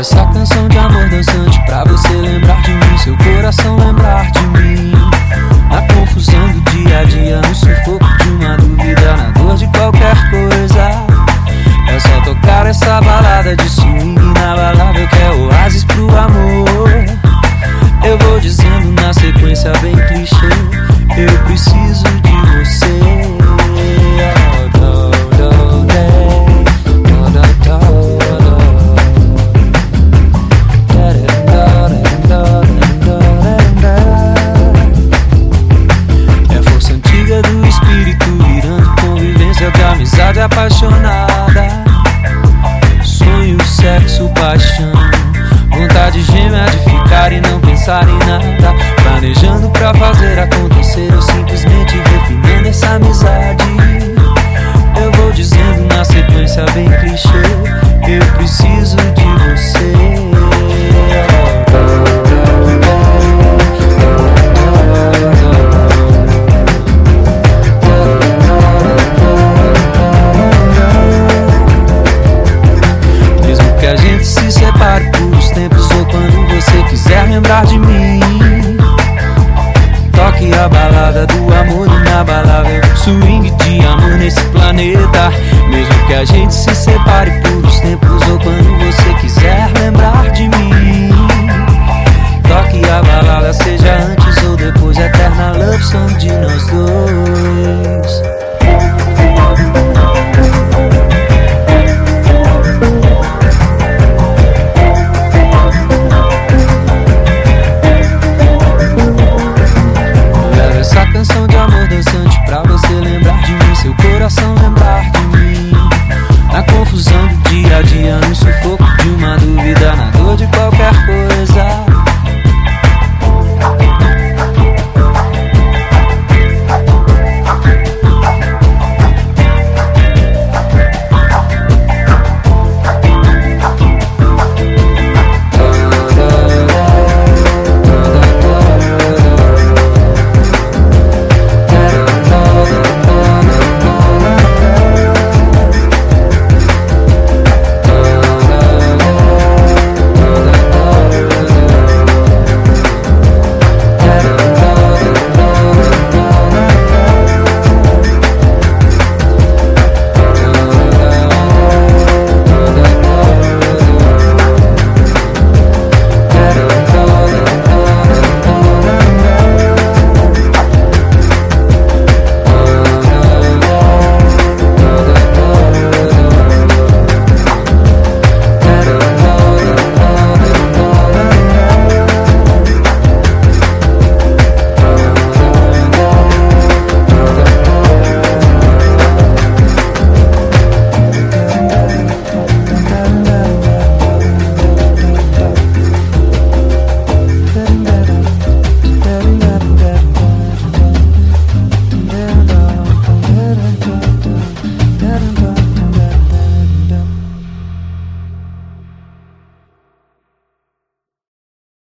Essa canção de amor dançante pra você lembrar de mim, seu coração lembrar de mim. A confusão do dia a dia, no sufoco de uma dúvida, na dor de qualquer coisa. É só tocar essa balada de swing inabalável que é oásis pro amor. Eu vou dizendo na sequência bem clichê, eu preciso de você. Amizade apaixonada. Sonho, sexo, paixão. Vontade gêmea de ficar e não pensar em nada. Planejando pra fazer lembrar de mim. Toque a balada do amor inabalável, swing de amor nesse planeta. Mesmo que a gente se separe por os tempos ou quando você quiser lembrar de mim. Toque a balada, seja antes ou depois, eterna love song de nós dois.